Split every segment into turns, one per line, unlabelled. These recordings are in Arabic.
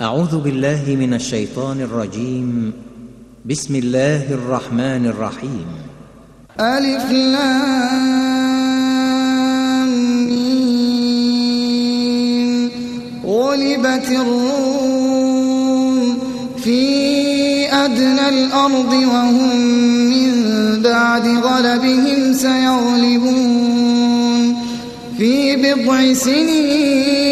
أعوذ بالله من الشيطان الرجيم. بسم الله الرحمن الرحيم.
ألف لام غلبت الروم في أدنى الأرض وهم من بعد غلبهم سيغلبون. في بضع سنين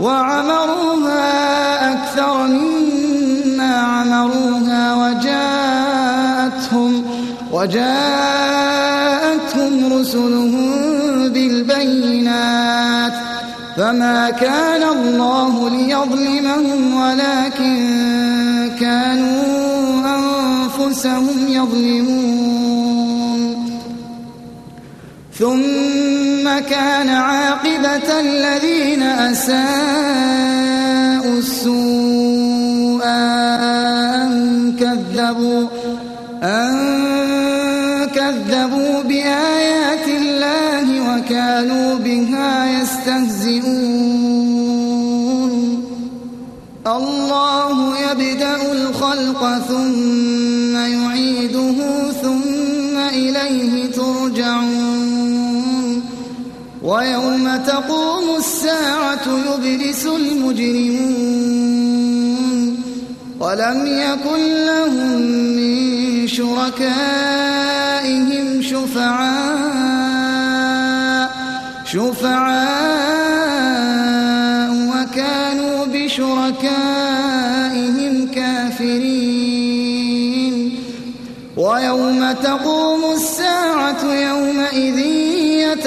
وعمروها أكثر مما عمروها وجاءتهم وجاءتهم رسلهم بالبينات فما كان الله ليظلمهم ولكن كانوا أنفسهم يظلمون. ثم كان عاقبة الذين أساءوا السوء أن كذبوا أن كذبوا بآيات الله وكانوا بها يستهزئون. الله يبدأ الخلق ثم ويوم تقوم الساعة يبلس المجرمون ولم يكن لهم من شركائهم شفعاء شفعاء وكانوا بشركائهم كافرين ويوم تقوم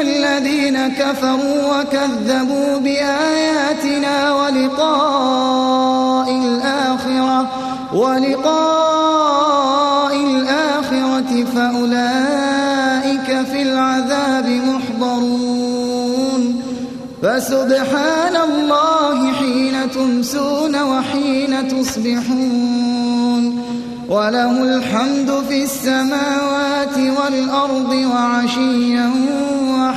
الذين كفروا وكذبوا بآياتنا ولقاء الآخرة ولقاء الآخرة فأولئك في العذاب محضرون. فسبحان الله حين تمسون وحين تصبحون. وله الحمد في السماوات والأرض وعشيا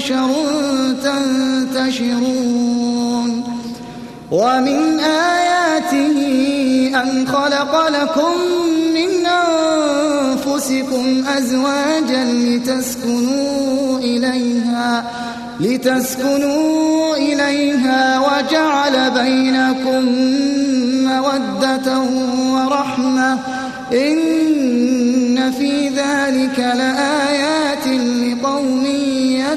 بشر تنتشرون. ومن آياته أن خلق لكم من أنفسكم أزواجا لتسكنوا إليها لتسكنوا إليها وجعل بينكم مودة ورحمة. إن في ذلك لآيات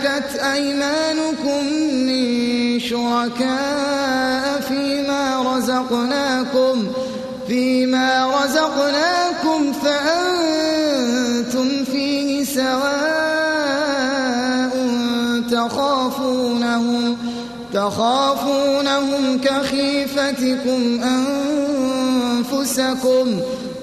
ملكت أيمانكم من شركاء فيما رزقناكم فيما رزقناكم فأنتم فيه سواء تخافونهم تخافونهم كخيفتكم أنفسكم.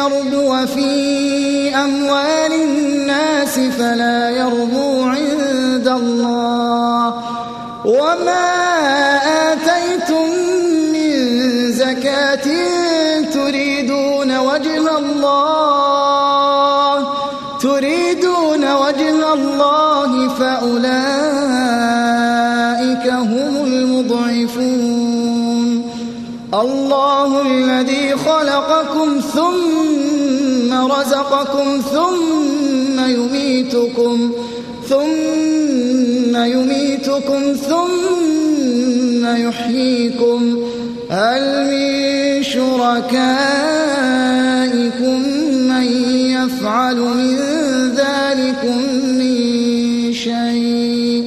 ليربو في أموال الناس فلا يربو عند الله. وما آتيتم من زكاة تريدون وجه الله. تريدون وجه الله فأولئك هم المضعفون. الله الذي خلقكم ثم رزقكم ثم يميتكم ثم يميتكم ثم يحييكم. هل من شركائكم من يفعل من ذلكم من شيء؟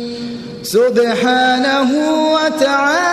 سبحانه وتعالى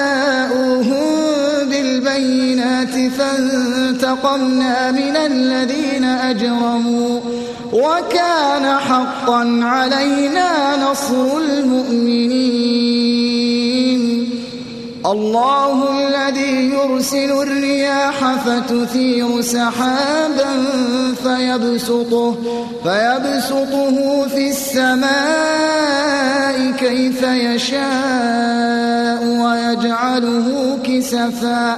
فانتقمنا من الذين أجرموا وكان حقا علينا نصر المؤمنين الله الذي يرسل الرياح فتثير سحابا فيبسطه, فيبسطه في السماء كيف يشاء ويجعله كسفا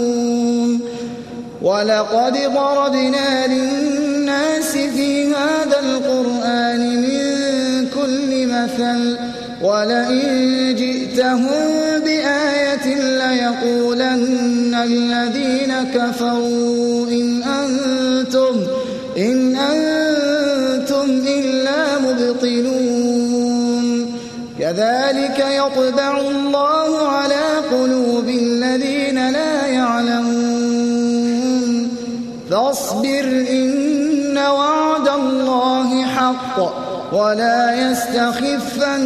ولقد ضربنا للناس في هذا القرآن من كل مثل ولئن جئتهم بآية ليقولن الذين كفروا إن أنتم إن أنتم إلا مبطلون. كذلك يطبع الله ولا يستخفنك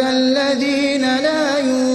الذين لا يوقنون